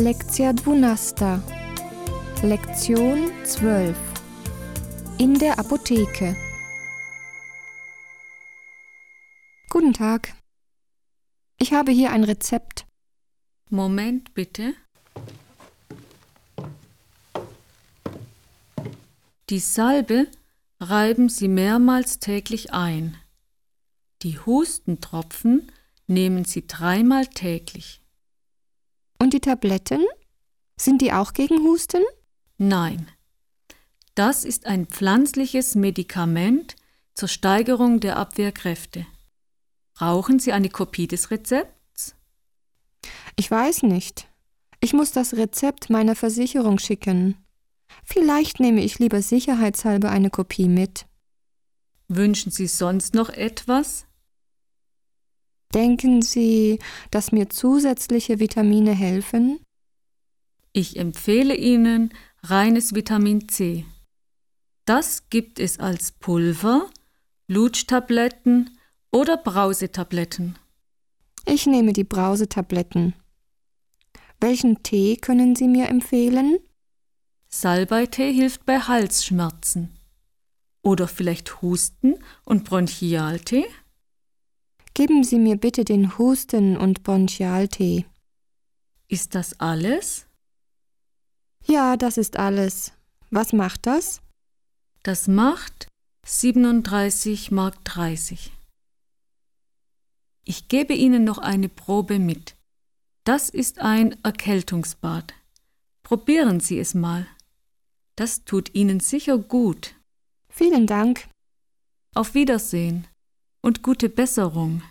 Lekcja 12. Lektion 12. In der Apotheke. Guten Tag. Ich habe hier ein Rezept. Moment bitte. Die Salbe reiben Sie mehrmals täglich ein. Die Hustentropfen nehmen Sie dreimal täglich. Und die Tabletten? Sind die auch gegen Husten? Nein. Das ist ein pflanzliches Medikament zur Steigerung der Abwehrkräfte. Brauchen Sie eine Kopie des Rezepts? Ich weiß nicht. Ich muss das Rezept meiner Versicherung schicken. Vielleicht nehme ich lieber sicherheitshalber eine Kopie mit. Wünschen Sie sonst noch etwas? Denken Sie, dass mir zusätzliche Vitamine helfen? Ich empfehle Ihnen reines Vitamin C. Das gibt es als Pulver, Lutschtabletten oder Brausetabletten. Ich nehme die Brausetabletten. Welchen Tee können Sie mir empfehlen? Salbeitee hilft bei Halsschmerzen. Oder vielleicht Husten und Bronchialtee? Geben Sie mir bitte den Husten- und Bronchialtee. Ist das alles? Ja, das ist alles. Was macht das? Das macht 37 Mark 30. Ich gebe Ihnen noch eine Probe mit. Das ist ein Erkältungsbad. Probieren Sie es mal. Das tut Ihnen sicher gut. Vielen Dank. Auf Wiedersehen und gute Besserung.